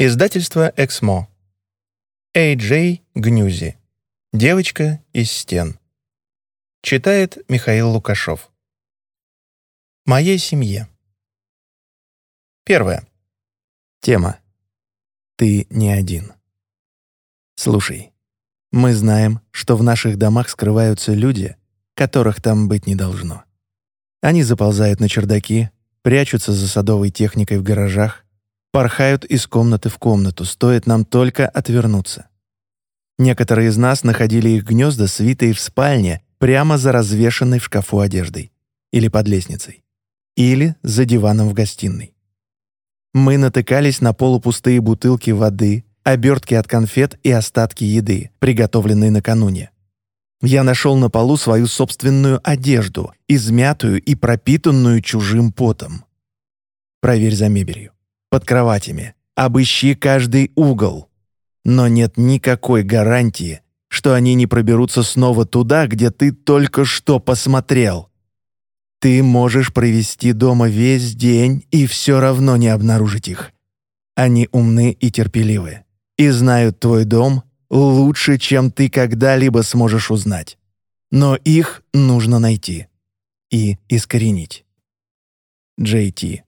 Издательство «Эксмо». Эй Джей Гнюзи. Девочка из стен. Читает Михаил Лукашов. Моей семье. Первое. Тема. Ты не один. Слушай, мы знаем, что в наших домах скрываются люди, которых там быть не должно. Они заползают на чердаки, прячутся за садовой техникой в гаражах, порхают из комнаты в комнату, стоит нам только отвернуться. Некоторые из нас находили их гнезда свитые в спальне, прямо за развешенной в шкафу одеждой, или под лестницей, или за диваном в гостиной. Мы натыкались на полупустые бутылки воды, обертки от конфет и остатки еды, приготовленные накануне. Я нашел на полу свою собственную одежду, измятую и пропитанную чужим потом. Проверь за мебелью, под кроватями, обыщи каждый угол. Но нет никакой гарантии, что они не проберутся снова туда, где ты только что посмотрел. Ты можешь провести дома весь день и все равно не обнаружить их. Они умны и терпеливы, и знают твой дом лучше, чем ты когда-либо сможешь узнать. Но их нужно найти и искоренить. Джей Ти.